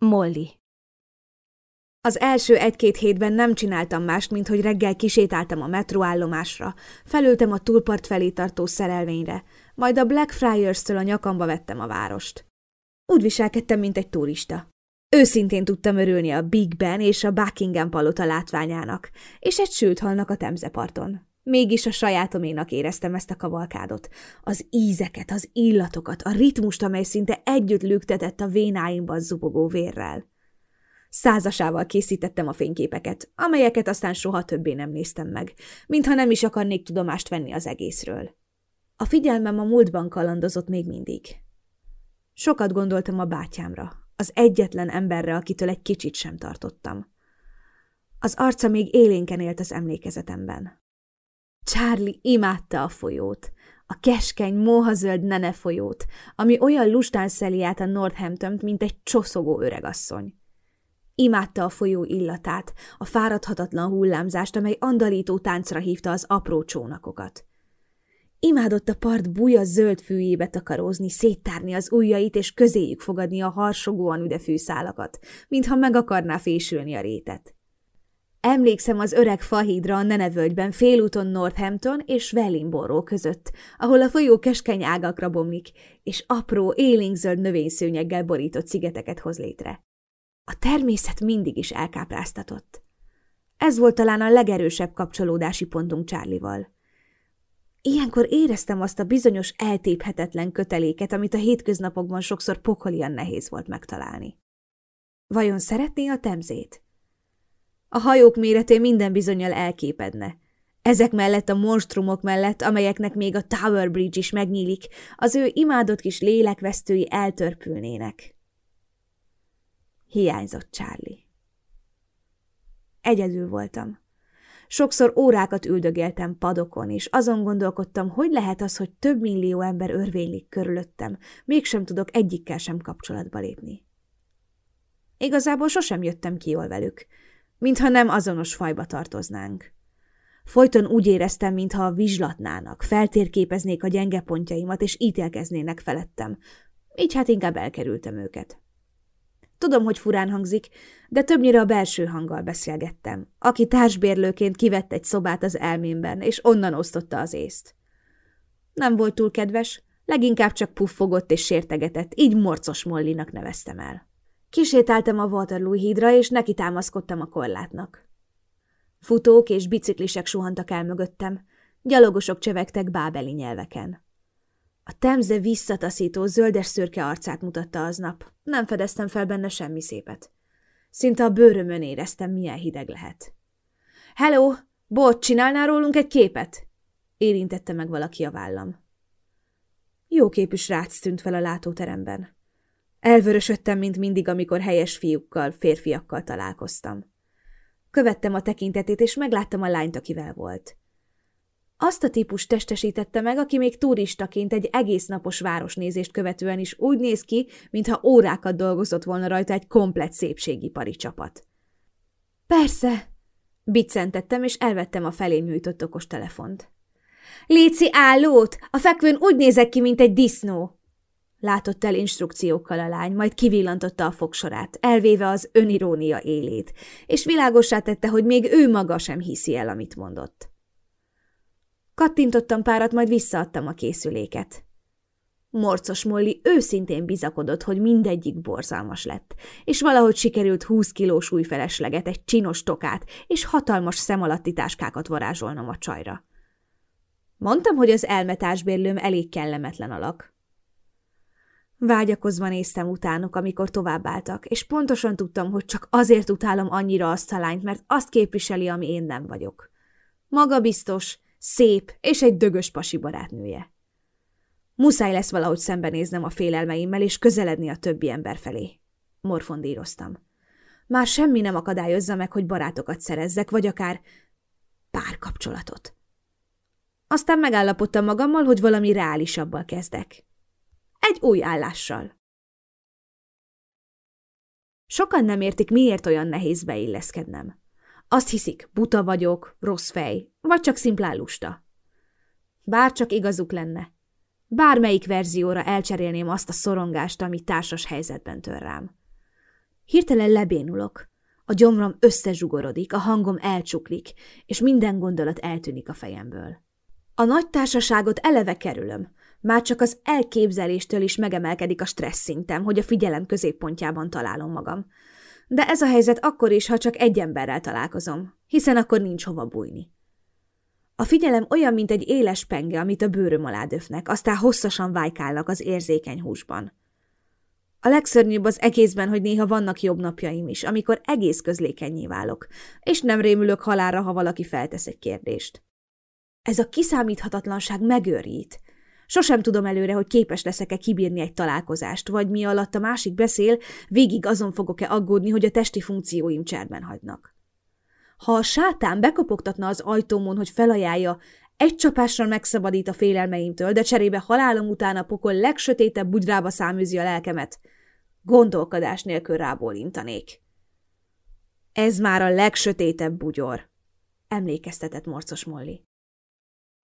Molly Az első egy-két hétben nem csináltam mást, mint hogy reggel kisétáltam a metróállomásra, felültem a túlpart felé tartó szerelvényre, majd a Blackfriars-től a nyakamba vettem a várost. Úgy viselkedtem, mint egy turista. Őszintén tudtam örülni a Big Ben és a Buckingham palota látványának, és egy sült halnak a temzeparton. Mégis a sajátoménak éreztem ezt a kavalkádot. Az ízeket, az illatokat, a ritmust, amely szinte együtt lüktetett a vénáimban zubogó vérrel. Százasával készítettem a fényképeket, amelyeket aztán soha többé nem néztem meg, mintha nem is akarnék tudomást venni az egészről. A figyelmem a múltban kalandozott még mindig. Sokat gondoltam a bátyámra, az egyetlen emberre, akitől egy kicsit sem tartottam. Az arca még élénken élt az emlékezetemben. Charlie imádta a folyót, a keskeny, mohazöld nene folyót, ami olyan lustán szeli át a northampton mint egy csoszogó öregasszony. Imádta a folyó illatát, a fáradhatatlan hullámzást, amely andalító táncra hívta az apró csónakokat. Imádott a part buja zöld fűjébe takarózni, széttárni az ujjait és közéjük fogadni a harsogóan üde fűszálakat, mintha meg akarná fésülni a rétet. Emlékszem az öreg fahídra a Nenevölgyben félúton Northampton és Wellingborough között, ahol a folyó keskeny ágakra bomlik, és apró, élénkzöld növényszőnyeggel borított szigeteket hoz létre. A természet mindig is elkápráztatott. Ez volt talán a legerősebb kapcsolódási pontunk Csárlival. Ilyenkor éreztem azt a bizonyos eltéphetetlen köteléket, amit a hétköznapokban sokszor pokolian nehéz volt megtalálni. Vajon szeretné a temzét? A hajók méretén minden bizonyal elképedne. Ezek mellett a monstrumok mellett, amelyeknek még a Tower Bridge is megnyílik, az ő imádott kis lélekvesztői eltörpülnének. Hiányzott Charlie. Egyedül voltam. Sokszor órákat üldögéltem padokon, és azon gondolkodtam, hogy lehet az, hogy több millió ember örvénylik körülöttem, mégsem tudok egyikkel sem kapcsolatba lépni. Igazából sosem jöttem ki jól velük, mintha nem azonos fajba tartoznánk. Folyton úgy éreztem, mintha vizslatnának, feltérképeznék a gyenge pontjaimat, és ítélkeznének felettem. Így hát inkább elkerültem őket. Tudom, hogy furán hangzik, de többnyire a belső hanggal beszélgettem, aki társbérlőként kivett egy szobát az elmémben, és onnan osztotta az észt. Nem volt túl kedves, leginkább csak puffogott és sértegetett, így morcos Mollinak neveztem el. Kisétáltam a Waterloo hídra, és neki támaszkodtam a korlátnak. Futók és biciklisek suhantak el mögöttem, gyalogosok csevegtek bábeli nyelveken. A temze visszataszító zöldes-szürke arcát mutatta aznap. Nem fedeztem fel benne semmi szépet. Szinte a bőrömön éreztem, milyen hideg lehet. – Hello! Bocs, csinálnál rólunk egy képet? – érintette meg valaki a vállam. Jó képű srác tűnt fel a látóteremben. Elvörösödtem, mint mindig, amikor helyes fiúkkal, férfiakkal találkoztam. Követtem a tekintetét, és megláttam a lányt, akivel volt. Azt a típus testesítette meg, aki még turistaként egy egész napos városnézést követően is úgy néz ki, mintha órákat dolgozott volna rajta egy komplett szépségipari csapat. Persze, biccentettem, és elvettem a felém nyújtott okos telefont. Léci állót! A fekvőn úgy nézek ki, mint egy disznó! Látott el instrukciókkal a lány, majd kivillantotta a fogsorát, elvéve az önirónia élét, és világosá tette, hogy még ő maga sem hiszi el, amit mondott. Kattintottam párat, majd visszaadtam a készüléket. Morcos Molly őszintén bizakodott, hogy mindegyik borzalmas lett, és valahogy sikerült húsz kilós új felesleget, egy csinos tokát és hatalmas szem alatti táskákat varázsolnom a csajra. Mondtam, hogy az elmetásbérlőm elég kellemetlen alak. Vágyakozva néztem utánuk, amikor továbbáltak, és pontosan tudtam, hogy csak azért utálom annyira azt a lányt, mert azt képviseli, ami én nem vagyok. Maga biztos, szép és egy dögös pasi barátnője. Muszáj lesz valahogy szembenéznem a félelmeimmel, és közeledni a többi ember felé. Morfondíroztam. Már semmi nem akadályozza meg, hogy barátokat szerezzek, vagy akár párkapcsolatot. Aztán megállapodtam magammal, hogy valami reálisabbal kezdek. Egy új állással. Sokan nem értik, miért olyan nehéz beilleszkednem. Azt hiszik, buta vagyok, rossz fej, vagy csak szimplán lusta. Bár csak igazuk lenne. Bármelyik verzióra elcserélném azt a szorongást, ami társas helyzetben tör rám. Hirtelen lebénulok. A gyomrom összezsugorodik, a hangom elcsuklik, és minden gondolat eltűnik a fejemből. A nagy társaságot eleve kerülöm. Már csak az elképzeléstől is megemelkedik a stressz szintem, hogy a figyelem középpontjában találom magam. De ez a helyzet akkor is, ha csak egy emberrel találkozom, hiszen akkor nincs hova bújni. A figyelem olyan, mint egy éles penge, amit a bőröm alá döfnek, aztán hosszasan vájkálnak az érzékeny húsban. A legszörnyűbb az egészben, hogy néha vannak jobb napjaim is, amikor egész közlékenyé válok, és nem rémülök halára, ha valaki feltesz egy kérdést. Ez a kiszámíthatatlanság megőrít. Sosem tudom előre, hogy képes leszek-e kibírni egy találkozást, vagy mi alatt a másik beszél, végig azon fogok-e aggódni, hogy a testi funkcióim cserben hagynak. Ha a sátán bekopogtatna az ajtómon, hogy felajánlja, egy csapásra megszabadít a félelmeimtől, de cserébe halálom után a pokol legsötétebb bugyrába száműzi a lelkemet, gondolkodás nélkül rábólintanék. Ez már a legsötétebb bugyor, emlékeztetett morcos Molly.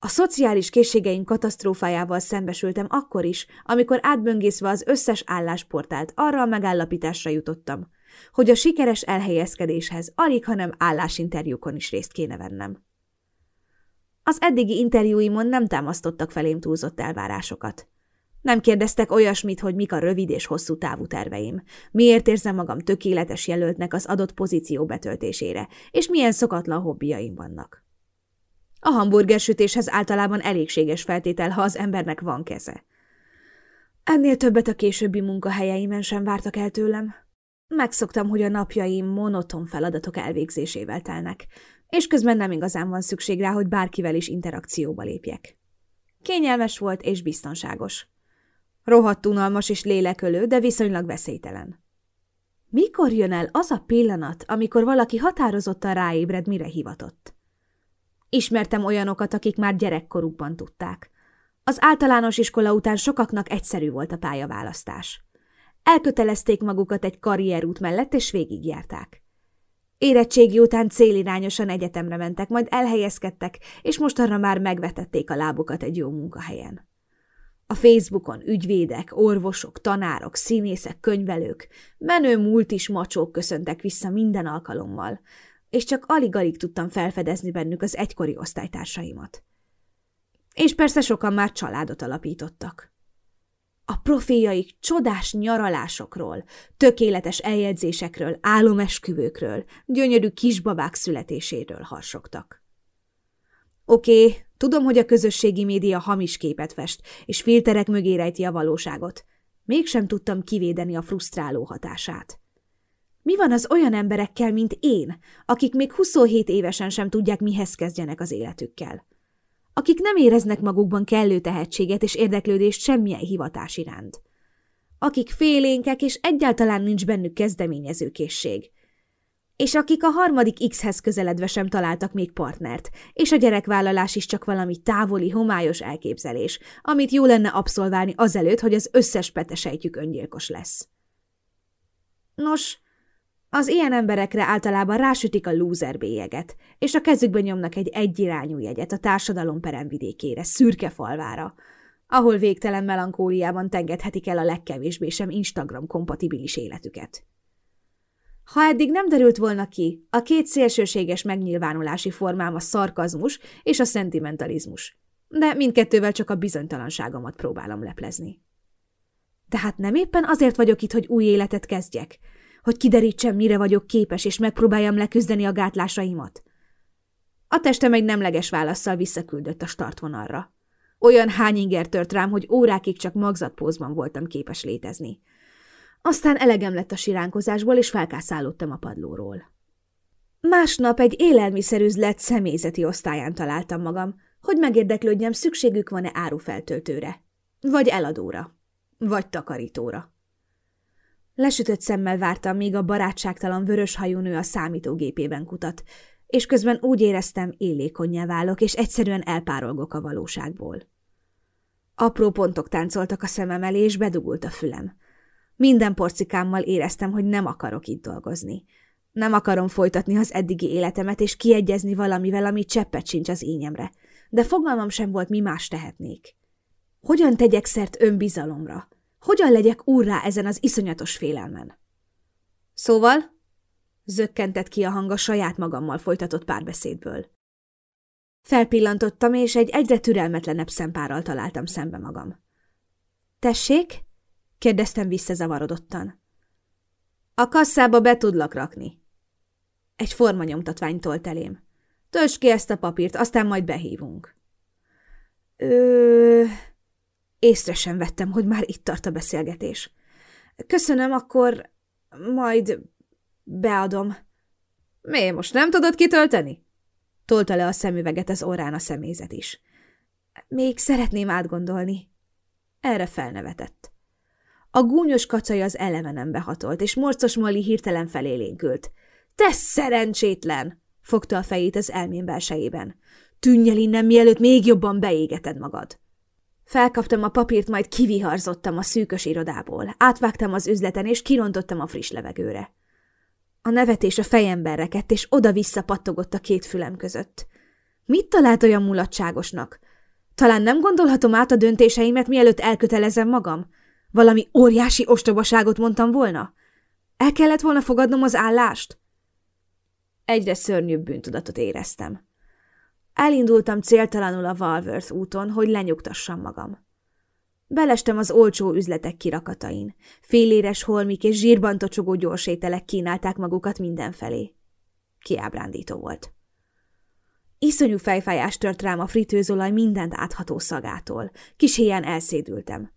A szociális készségeim katasztrófájával szembesültem akkor is, amikor átböngészve az összes állásportált arra a megállapításra jutottam, hogy a sikeres elhelyezkedéshez alig, hanem állásinterjúkon is részt kéne vennem. Az eddigi interjúimon nem támasztottak felém túlzott elvárásokat. Nem kérdeztek olyasmit, hogy mik a rövid és hosszú távú terveim, miért érzem magam tökéletes jelöltnek az adott pozíció betöltésére, és milyen szokatlan hobbiaim vannak. A hamburgersütéshez általában elégséges feltétel, ha az embernek van keze. Ennél többet a későbbi munkahelyeimen sem vártak el tőlem. Megszoktam, hogy a napjaim monoton feladatok elvégzésével telnek, és közben nem igazán van szükség rá, hogy bárkivel is interakcióba lépjek. Kényelmes volt és biztonságos. Rohadt unalmas és lélekölő, de viszonylag veszélytelen. Mikor jön el az a pillanat, amikor valaki határozottan ráébred, mire hivatott? Ismertem olyanokat, akik már gyerekkorukban tudták. Az általános iskola után sokaknak egyszerű volt a pályaválasztás. Elkötelezték magukat egy karrierút mellett, és végigjárták. Érettségi után célirányosan egyetemre mentek, majd elhelyezkedtek, és mostanra már megvetették a lábukat egy jó munkahelyen. A Facebookon ügyvédek, orvosok, tanárok, színészek, könyvelők, menő múlt is macsók köszöntek vissza minden alkalommal, és csak alig-alig tudtam felfedezni bennük az egykori osztálytársaimat. És persze sokan már családot alapítottak. A profiljaik csodás nyaralásokról, tökéletes eljegyzésekről, álomesküvőkről, gyönyörű kisbabák születéséről harsogtak. Oké, tudom, hogy a közösségi média hamis képet fest, és filterek mögé rejti a valóságot. Mégsem tudtam kivédeni a frusztráló hatását. Mi van az olyan emberekkel, mint én, akik még 27 évesen sem tudják, mihez kezdjenek az életükkel? Akik nem éreznek magukban kellő tehetséget és érdeklődést semmilyen hivatás iránt. Akik félénkek, és egyáltalán nincs bennük kezdeményezőkészség. És akik a harmadik X-hez közeledve sem találtak még partnert, és a gyerekvállalás is csak valami távoli, homályos elképzelés, amit jó lenne abszolválni azelőtt, hogy az összes petesejtjük öngyilkos lesz. Nos, az ilyen emberekre általában rásütik a lúzer bélyeget, és a kezükben nyomnak egy egyirányú jegyet a társadalom peremvidékére, szürke falvára, ahol végtelen melankóliában tengedhetik el a legkevésbé sem Instagram-kompatibilis életüket. Ha eddig nem derült volna ki, a két szélsőséges megnyilvánulási formám a szarkazmus és a szentimentalizmus, de mindkettővel csak a bizonytalanságomat próbálom leplezni. Tehát nem éppen azért vagyok itt, hogy új életet kezdjek – hogy kiderítsem, mire vagyok képes, és megpróbáljam leküzdeni a gátlásaimat. A testem egy nemleges válaszsal visszaküldött a startvonalra. Olyan hányinger tört rám, hogy órákig csak magzatpózban voltam képes létezni. Aztán elegem lett a siránkozásból, és felkászálódtam a padlóról. Másnap egy élelmiszerüzlet személyzeti osztályán találtam magam, hogy megérdeklődjem, szükségük van-e árufeltöltőre, vagy eladóra, vagy takarítóra. Lesütött szemmel vártam, míg a barátságtalan vöröshajú nő a számítógépében kutat, és közben úgy éreztem, élékonyá válok, és egyszerűen elpárolgok a valóságból. Apró pontok táncoltak a szemem elé, és bedugult a fülem. Minden porcikámmal éreztem, hogy nem akarok itt dolgozni. Nem akarom folytatni az eddigi életemet, és kiegyezni valamivel, ami cseppet sincs az ényemre. De fogalmam sem volt, mi más tehetnék. Hogyan tegyek szert önbizalomra? Hogyan legyek úrrá ezen az iszonyatos félelmen? Szóval? Zökkentett ki a hang a saját magammal folytatott párbeszédből. Felpillantottam, és egy egyre türelmetlenebb szempárral találtam szembe magam. Tessék? kérdeztem visszazavarodottan. A kasszába be tudlak rakni. Egy formanyomtatvány tolt elém. Töltsd ki ezt a papírt, aztán majd behívunk. Ö... Észre sem vettem, hogy már itt tart a beszélgetés. Köszönöm, akkor majd beadom. Mi, most nem tudod kitölteni? Tolta le a szemüveget az orrán a személyzet is. Még szeretném átgondolni. Erre felnevetett. A gúnyos kacaj az elevenembe hatolt, és morcos Molly hirtelen felélénkült. – Te szerencsétlen! – fogta a fejét az elmén belsejében. – Tűnj el innen, mielőtt még jobban beégeted magad! Felkaptam a papírt, majd kiviharzottam a szűkös irodából. Átvágtam az üzleten, és kirontottam a friss levegőre. A nevetés a fejemben rekedt, és oda-vissza pattogott a két fülem között. Mit talált olyan mulatságosnak? Talán nem gondolhatom át a döntéseimet, mielőtt elkötelezem magam? Valami óriási ostobaságot mondtam volna? El kellett volna fogadnom az állást? Egyre szörnyűbb bűntudatot éreztem. Elindultam céltalanul a Walworth úton, hogy lenyugtassam magam. Belestem az olcsó üzletek kirakatain. Féléres holmik és zsírban tocsogó gyorsételek kínálták magukat mindenfelé. Kiábrándító volt. Iszonyú fejfájás tört rám a fritőzolaj mindent átható szagától. Kis héján elszédültem.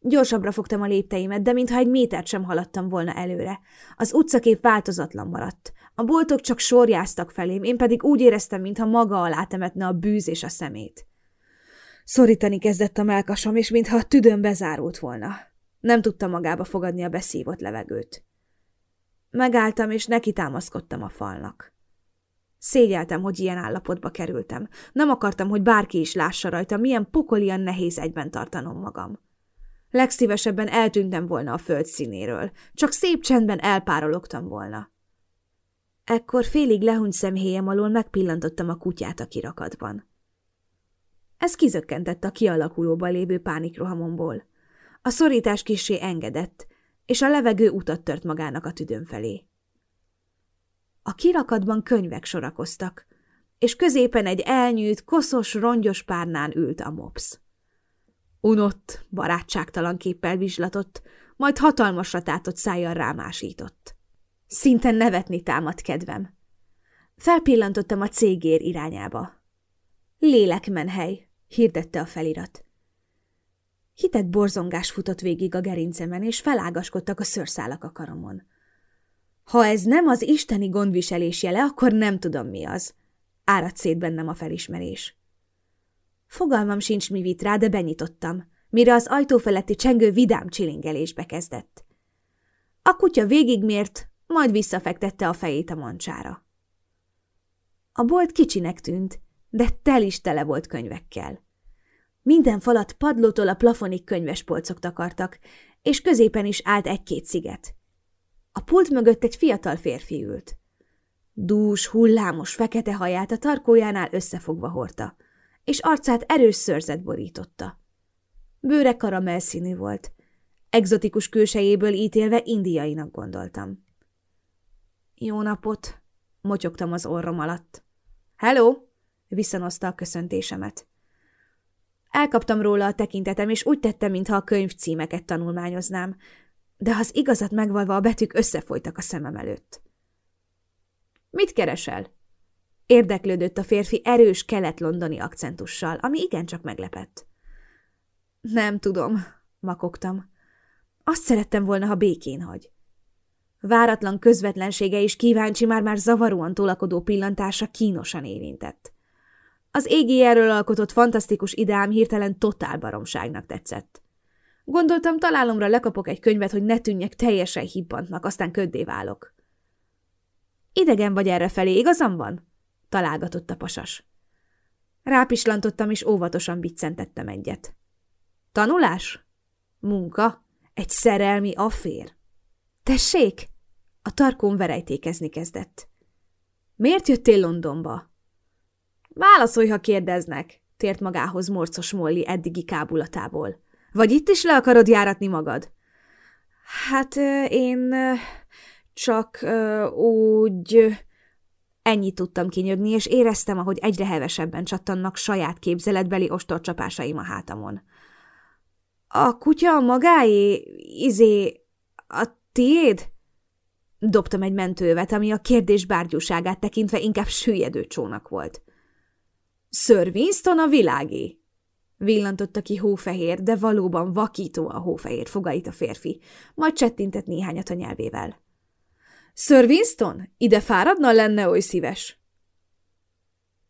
Gyorsabbra fogtam a lépteimet, de mintha egy métert sem haladtam volna előre. Az utcakép változatlan maradt. A boltok csak sorjáztak felém, én pedig úgy éreztem, mintha maga alá temetne a bűz és a szemét. Szorítani kezdett a melkasom, és mintha a tüdőm bezárult volna. Nem tudta magába fogadni a beszívott levegőt. Megálltam, és neki támaszkodtam a falnak. Szégyeltem, hogy ilyen állapotba kerültem. Nem akartam, hogy bárki is lássa rajta, milyen pokolian nehéz egyben tartanom magam. Legszívesebben eltűntem volna a föld színéről, csak szép csendben elpárologtam volna. Ekkor félig lehúnyt szemhéjem alól megpillantottam a kutyát a kirakatban. Ez kizökkentett a kialakulóban lévő pánikrohamomból. A szorítás kisé engedett, és a levegő utat tört magának a tüdőm felé. A kirakatban könyvek sorakoztak, és középen egy elnyűjt, koszos, rongyos párnán ült a mops. Unott, barátságtalan képpel vizslatott, majd hatalmasra tátott szájjal rámásított. Szinte nevetni támadt kedvem. Felpillantottam a cégér irányába. Lélekmenhely, hirdette a felirat. Hitek borzongás futott végig a gerincemen, és felágaskodtak a szőrszálak a karomon. Ha ez nem az isteni gondviselés jele, akkor nem tudom mi az. Áradt szét bennem a felismerés. Fogalmam sincs, mi vit rá, de benyitottam, mire az ajtó feletti csengő vidám csilingelésbe kezdett. A kutya végigmért, majd visszafektette a fejét a mancsára. A bolt kicsinek tűnt, de tel is tele volt könyvekkel. Minden falat padlótól a plafonig könyvespolcok takartak, és középen is állt egy-két sziget. A pult mögött egy fiatal férfi ült. Dús, hullámos, fekete haját a tarkójánál összefogva hordta, és arcát erős szörzet borította. Bőre karamellszínű volt. Egzotikus külsejéből ítélve indiainak gondoltam. Jó napot! motyogtam az orrom alatt. Hello! visszanozta a köszöntésemet. Elkaptam róla a tekintetem, és úgy tettem, mintha a könyv címeket tanulmányoznám, de az igazat megvalva a betűk összefolytak a szemem előtt. Mit keresel? Érdeklődött a férfi erős kelet-londoni akcentussal, ami igencsak meglepett. Nem tudom, makogtam. Azt szerettem volna, ha békén hagy. Váratlan közvetlensége és kíváncsi már-már zavaróan tolakodó pillantása kínosan érintett. Az égi erről alkotott fantasztikus ideám hirtelen totál baromságnak tetszett. Gondoltam, találomra lekapok egy könyvet, hogy ne tűnjek teljesen hibbantnak, aztán köddé válok. Idegen vagy erre felé, igazam van? találgatott a pasas. Rápislantottam, és óvatosan biccentettem egyet. Tanulás? Munka? Egy szerelmi affér? Tessék! A tarkón verejtékezni kezdett. Miért jöttél Londonba? Válaszolj, ha kérdeznek, tért magához morcos Molly eddigi kábulatából. Vagy itt is le akarod járatni magad? Hát én Csak úgy... Ennyit tudtam kinyögni, és éreztem, ahogy egyre hevesebben csattannak saját képzeletbeli ostorcsapásaim a hátamon. A kutya a magáé, izé, a tiéd? Dobtam egy mentővet, ami a kérdés bárgyúságát tekintve inkább süllyedő csónak volt. Sir Winston a világé! Villantotta ki hófehér, de valóban vakító a hófehér fogait a férfi, majd csettintett néhányat a nyelvével. Sir Winston, ide fáradna, lenne oly szíves?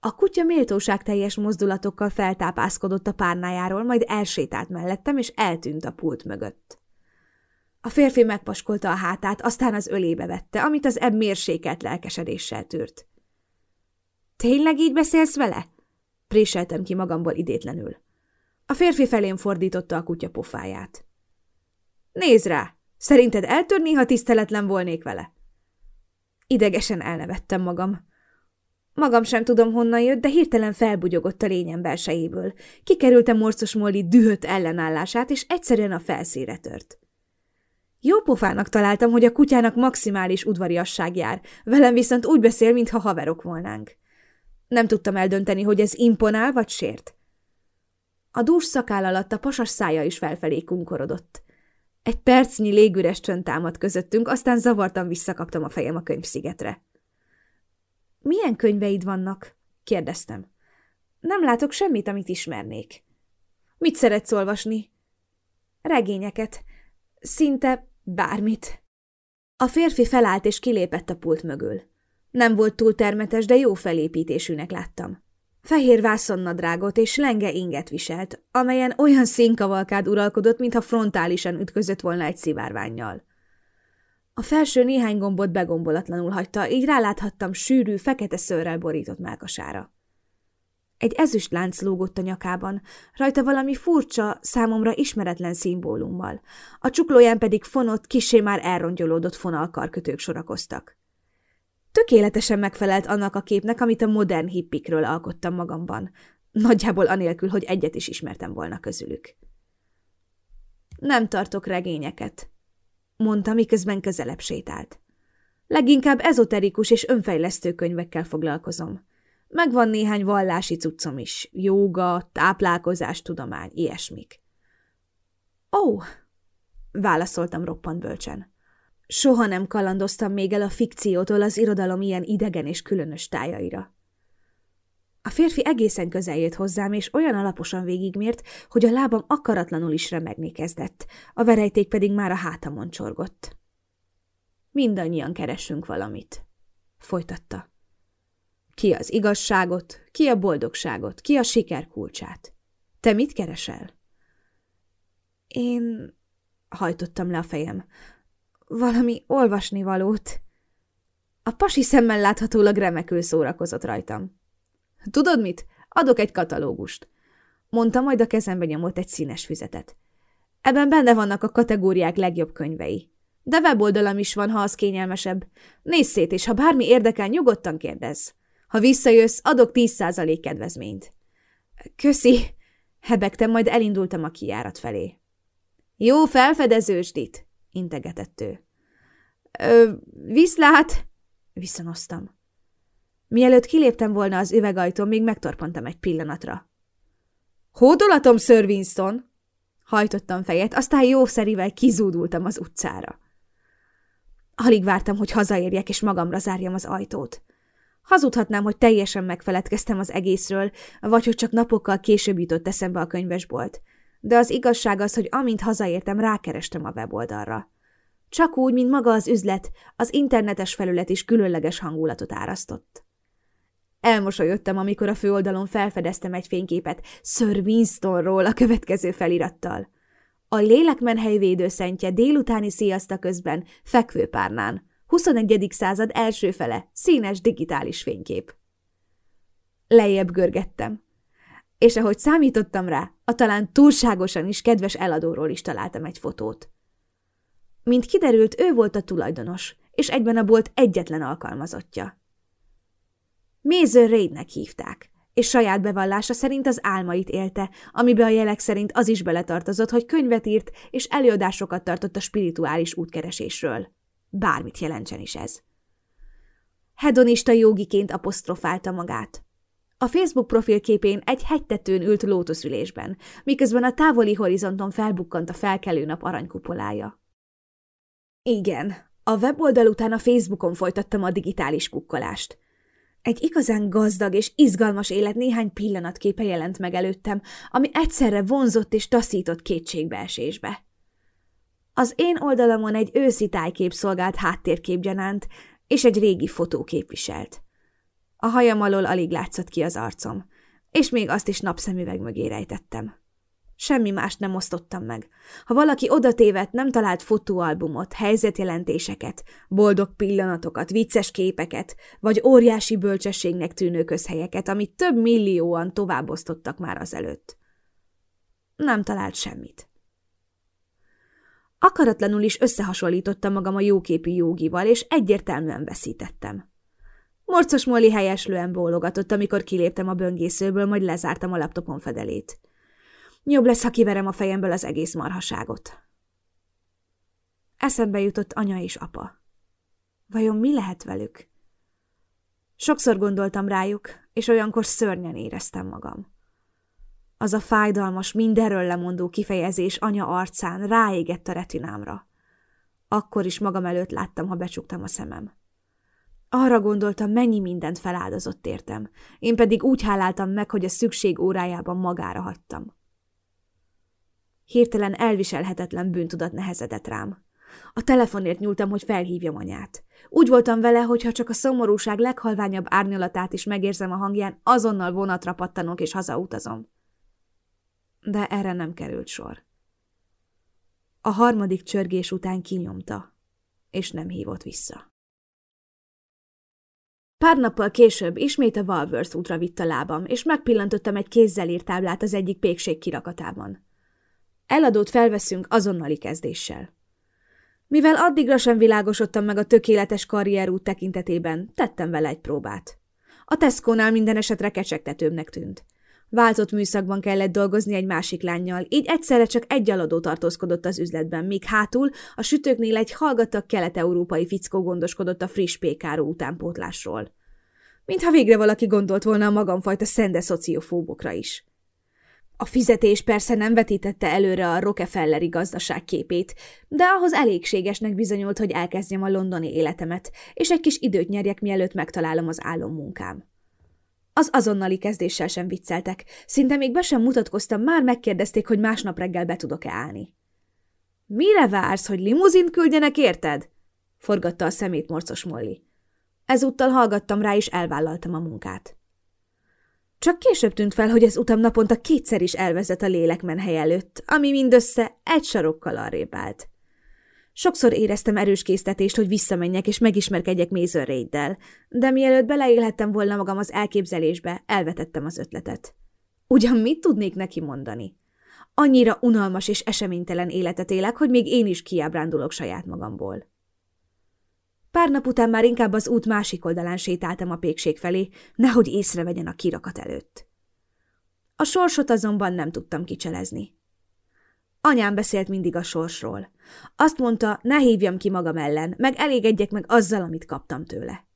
A kutya méltóság teljes mozdulatokkal feltápászkodott a párnájáról, majd elsétált mellettem, és eltűnt a pult mögött. A férfi megpaskolta a hátát, aztán az ölébe vette, amit az ebb mérsékelt lelkesedéssel tűrt. – Tényleg így beszélsz vele? – préseltem ki magamból idétlenül. A férfi felém fordította a kutya pofáját. – Nézd rá! Szerinted eltörni, ha tiszteletlen volnék vele? Idegesen elnevettem magam. Magam sem tudom, honnan jött, de hirtelen felbugyogott a lényem belsejéből. Kikerülte morcos Molly dühött ellenállását, és egyszerűen a felszíre tört. Jó pofának találtam, hogy a kutyának maximális udvariasság jár, velem viszont úgy beszél, mintha haverok volnánk. Nem tudtam eldönteni, hogy ez imponál vagy sért. A dús szakál alatt a pasas szája is felfelé kunkorodott. Egy percnyi légüres csönd támadt közöttünk, aztán zavartan visszakaptam a fejem a könyvszigetre. – Milyen könyveid vannak? – kérdeztem. – Nem látok semmit, amit ismernék. – Mit szeretsz olvasni? – Regényeket. Szinte bármit. A férfi felállt és kilépett a pult mögül. Nem volt túl termetes, de jó felépítésűnek láttam. Fehér vászonnadrágot és lenge inget viselt, amelyen olyan színkavalkád uralkodott, mintha frontálisan ütközött volna egy szivárványjal. A felső néhány gombot begombolatlanul hagyta, így ráláthattam sűrű, fekete szőrrel borított melkasára. Egy ezüst lánc lógott a nyakában, rajta valami furcsa, számomra ismeretlen szimbólummal, a csuklóján pedig fonott, kisé már elrongyolódott fonalkarkötők sorakoztak. Tökéletesen megfelelt annak a képnek, amit a modern hippikről alkottam magamban, nagyjából anélkül, hogy egyet is ismertem volna közülük. Nem tartok regényeket, mondta, miközben közelebb sétált. Leginkább ezoterikus és önfejlesztő könyvekkel foglalkozom. Megvan néhány vallási cuccom is, jóga, táplálkozás, tudomány, ilyesmik. Ó, oh, válaszoltam roppant bölcsen. Soha nem kalandoztam még el a fikciótól az irodalom ilyen idegen és különös tájaira. A férfi egészen közel jött hozzám, és olyan alaposan végigmért, hogy a lábam akaratlanul is remegni kezdett, a verejték pedig már a hátamon csorgott. Mindannyian keresünk valamit, folytatta. Ki az igazságot, ki a boldogságot, ki a siker kulcsát. Te mit keresel? Én hajtottam le a fejem valami olvasnivalót. A pasi szemmel láthatólag remekül szórakozott rajtam. Tudod mit? Adok egy katalógust. Mondta, majd a kezembe nyomott egy színes füzetet. Ebben benne vannak a kategóriák legjobb könyvei. De weboldalam is van, ha az kényelmesebb. Nézz szét, és ha bármi érdekel, nyugodtan kérdezz. Ha visszajössz, adok 10% kedvezményt. Köszi, hebegtem, majd elindultam a kijárat felé. Jó felfedezősdit, integetett ő. Ö, viszlát! Visszanoztam. Mielőtt kiléptem volna az üvegajtón, még megtorpantam egy pillanatra. Hódolatom, Sir Winston! Hajtottam fejet, aztán jószerivel kizúdultam az utcára. Alig vártam, hogy hazaérjek, és magamra zárjam az ajtót. Hazudhatnám, hogy teljesen megfeledkeztem az egészről, vagy hogy csak napokkal később jutott eszembe a könyvesbolt de az igazság az, hogy amint hazaértem, rákerestem a weboldalra. Csak úgy, mint maga az üzlet, az internetes felület is különleges hangulatot árasztott. Elmosolyodtam, amikor a főoldalon felfedeztem egy fényképet Sir Winstonról a következő felirattal. A lélekmenhely védőszentje délutáni sziaszta közben fekvőpárnán. 21. század első fele, színes digitális fénykép. Lejjebb görgettem és ahogy számítottam rá, a talán túlságosan is kedves eladóról is találtam egy fotót. Mint kiderült, ő volt a tulajdonos, és egyben a bolt egyetlen alkalmazottja. Mazer Raidnek hívták, és saját bevallása szerint az álmait élte, amibe a jelek szerint az is beletartozott, hogy könyvet írt és előadásokat tartott a spirituális útkeresésről. Bármit jelentsen is ez. Hedonista jogiként apostrofálta magát. A Facebook profilképén egy hegytetőn ült lótuszülésben, miközben a távoli horizonton felbukkant a felkelő nap aranykupolája. Igen, a weboldal után a Facebookon folytattam a digitális kukkolást. Egy igazán gazdag és izgalmas élet néhány pillanatképe jelent meg előttem, ami egyszerre vonzott és taszított kétségbeesésbe. Az én oldalamon egy őszi tájkép szolgált háttérkép gyanánt, és egy régi fotó képviselt. A hajam alól alig látszott ki az arcom, és még azt is napszemüveg mögé rejtettem. Semmi mást nem osztottam meg. Ha valaki odatévedt, nem talált fotóalbumot, helyzetjelentéseket, boldog pillanatokat, vicces képeket, vagy óriási bölcsességnek tűnő közhelyeket, amit több millióan továbbosztottak már azelőtt. Nem talált semmit. Akaratlanul is összehasonlítottam magam a jóképű jógival, és egyértelműen veszítettem. Morcos Molly helyeslően bólogatott, amikor kiléptem a böngészőből, majd lezártam a laptopon fedelét. Jobb lesz, ha kiverem a fejemből az egész marhaságot. Eszembe jutott anya és apa. Vajon mi lehet velük? Sokszor gondoltam rájuk, és olyankor szörnyen éreztem magam. Az a fájdalmas, mindenről lemondó kifejezés anya arcán ráégett a retinámra. Akkor is magam előtt láttam, ha becsuktam a szemem. Arra gondoltam, mennyi mindent feláldozott értem, én pedig úgy háláltam meg, hogy a szükség órájában magára hagytam. Hirtelen elviselhetetlen bűntudat nehezedett rám. A telefonért nyúltam, hogy felhívjam anyát. Úgy voltam vele, hogy ha csak a szomorúság leghalványabb árnyalatát is megérzem a hangján, azonnal vonatra pattanok és hazautazom. De erre nem került sor. A harmadik csörgés után kinyomta, és nem hívott vissza. Pár nappal később ismét a Walworth útra vitt a lábam, és megpillantottam egy kézzel írt táblát az egyik pékség kirakatában. Eladót felveszünk azonnali kezdéssel. Mivel addigra sem világosodtam meg a tökéletes karrierút tekintetében, tettem vele egy próbát. A Tesco-nál minden esetre kecsegtetőbbnek tűnt. Váltott műszakban kellett dolgozni egy másik lányjal, így egyszerre csak egy aladó tartózkodott az üzletben, míg hátul a sütőknél egy hallgatag kelet-európai fickó gondoskodott a friss pékáró utánpótlásról. Mintha végre valaki gondolt volna a magamfajta szende szociofóbokra is. A fizetés persze nem vetítette előre a Rockefelleri gazdaság képét, de ahhoz elégségesnek bizonyult, hogy elkezdjem a londoni életemet, és egy kis időt nyerjek, mielőtt megtalálom az álommunkám. Az azonnali kezdéssel sem vicceltek, szinte még be sem mutatkoztam, már megkérdezték, hogy másnap reggel be tudok-e állni. – Mire vársz, hogy limuzint küldjenek, érted? – forgatta a szemét morcos Molly. Ezúttal hallgattam rá, és elvállaltam a munkát. Csak később tűnt fel, hogy ez utam naponta kétszer is elvezet a lélekmenhely előtt, ami mindössze egy sarokkal arrébb állt. Sokszor éreztem erős késztetést, hogy visszamenjek és megismerkedjek Mason de mielőtt beleélhettem volna magam az elképzelésbe, elvetettem az ötletet. Ugyan mit tudnék neki mondani? Annyira unalmas és eseménytelen életet élek, hogy még én is kiábrándulok saját magamból. Pár nap után már inkább az út másik oldalán sétáltam a pékség felé, nehogy észrevegyen a kirakat előtt. A sorsot azonban nem tudtam kicselezni. Anyám beszélt mindig a sorsról. Azt mondta, ne hívjam ki magam ellen, meg elégedjek meg azzal, amit kaptam tőle.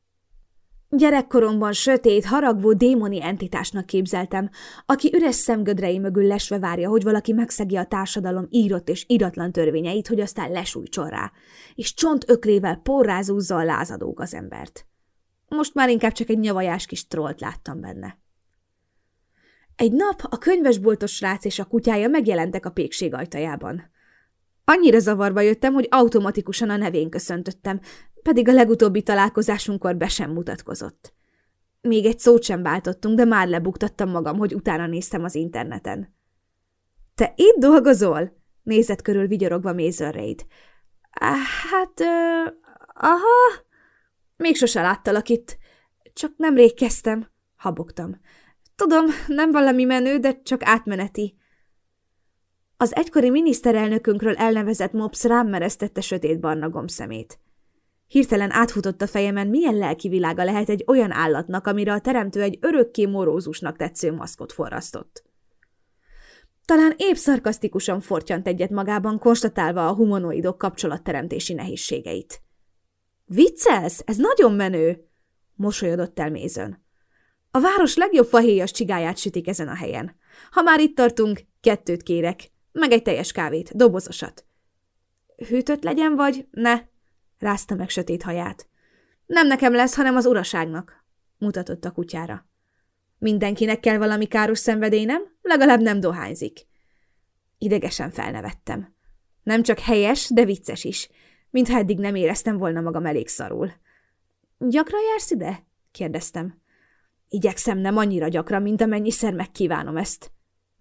Gyerekkoromban sötét, haragvó démoni entitásnak képzeltem, aki üres szemgödrei mögül lesve várja, hogy valaki megszegi a társadalom írott és iratlan törvényeit, hogy aztán lesújtson rá, és csont öklével porrázúzza a lázadók az embert. Most már inkább csak egy nyavajás kis trollt láttam benne. Egy nap a könyvesboltos srác és a kutyája megjelentek a pékség ajtajában. Annyira zavarba jöttem, hogy automatikusan a nevén köszöntöttem, pedig a legutóbbi találkozásunkkor be sem mutatkozott. Még egy szót sem váltottunk, de már lebuktattam magam, hogy utána néztem az interneten. – Te itt dolgozol? – nézett körül vigyorogva Raid. – Hát, ö, aha, még sose láttalak itt. Csak nemrég kezdtem – habogtam. – Tudom, nem valami menő, de csak átmeneti. Az egykori miniszterelnökünkről elnevezett mops rám mereztette sötét-barna gombszemét. Hirtelen átfutott a fejemen, milyen lelki világa lehet egy olyan állatnak, amire a teremtő egy örökké morózusnak tetsző maszkot forrasztott. Talán épp szarkasztikusan fortyant egyet magában, konstatálva a humanoidok kapcsolatteremtési nehézségeit. Viccelsz? Ez nagyon menő! Mosolyodott el Mézön. A város legjobb fahéjas csigáját sütik ezen a helyen. Ha már itt tartunk, kettőt kérek, meg egy teljes kávét, dobozosat. Hűtött legyen, vagy ne? Rázta meg sötét haját. Nem nekem lesz, hanem az uraságnak, mutatott a kutyára. Mindenkinek kell valami káros szenvedély, nem? Legalább nem dohányzik. Idegesen felnevettem. Nem csak helyes, de vicces is, mintha eddig nem éreztem volna magam elég szarul. Gyakran jársz ide? kérdeztem. Igyekszem nem annyira gyakran, mint amennyiszer megkívánom ezt.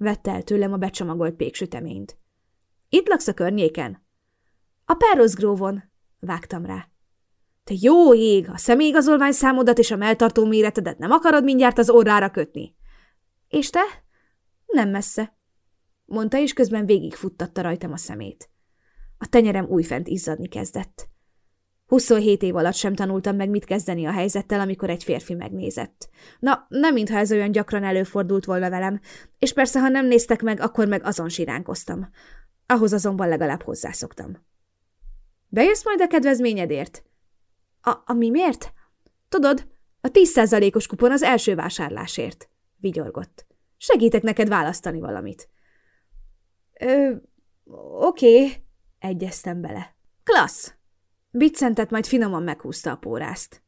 Vette el tőlem a becsomagolt péksüteményt. Itt laksz a környéken? A Perros Grove-on, vágtam rá. Te jó ég, a személyigazolvány számodat és a melltartó méretedet nem akarod mindjárt az orrára kötni. És te? Nem messze, mondta, és közben végigfuttatta rajtam a szemét. A tenyerem újfent izzadni kezdett. 27 év alatt sem tanultam meg, mit kezdeni a helyzettel, amikor egy férfi megnézett. Na, nem mintha ez olyan gyakran előfordult volna velem, és persze, ha nem néztek meg, akkor meg azon siránkoztam. Ahhoz azonban legalább hozzászoktam. Bejössz majd a kedvezményedért? A, a mi miért? Tudod, a 10%-os kupon az első vásárlásért, vigyorgott. Segítek neked választani valamit. Ö, oké, egyeztem bele. Klassz! Biccentet majd finoman meghúzta a pórázt.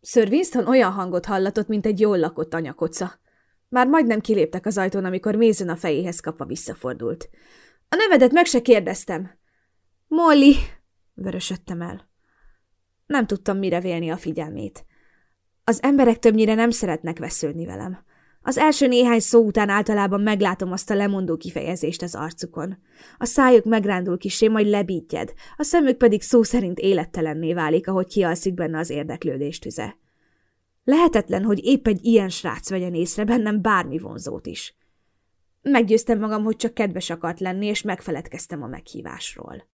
Sir Winston olyan hangot hallatott, mint egy jól lakott anyakoca. Már majdnem kiléptek az ajtón, amikor mézön a fejéhez kapva visszafordult. A nevedet meg se kérdeztem. Molly, vörösödtem el. Nem tudtam mire vélni a figyelmét. Az emberek többnyire nem szeretnek vesződni velem. Az első néhány szó után általában meglátom azt a lemondó kifejezést az arcukon. A szájuk megrándul kisé, majd lebítjed, a szemük pedig szó szerint élettelenné válik, ahogy kialszik benne az érdeklődés tüze. Lehetetlen, hogy épp egy ilyen srác vegyen észre bennem bármi vonzót is. Meggyőztem magam, hogy csak kedves akart lenni, és megfeledkeztem a meghívásról.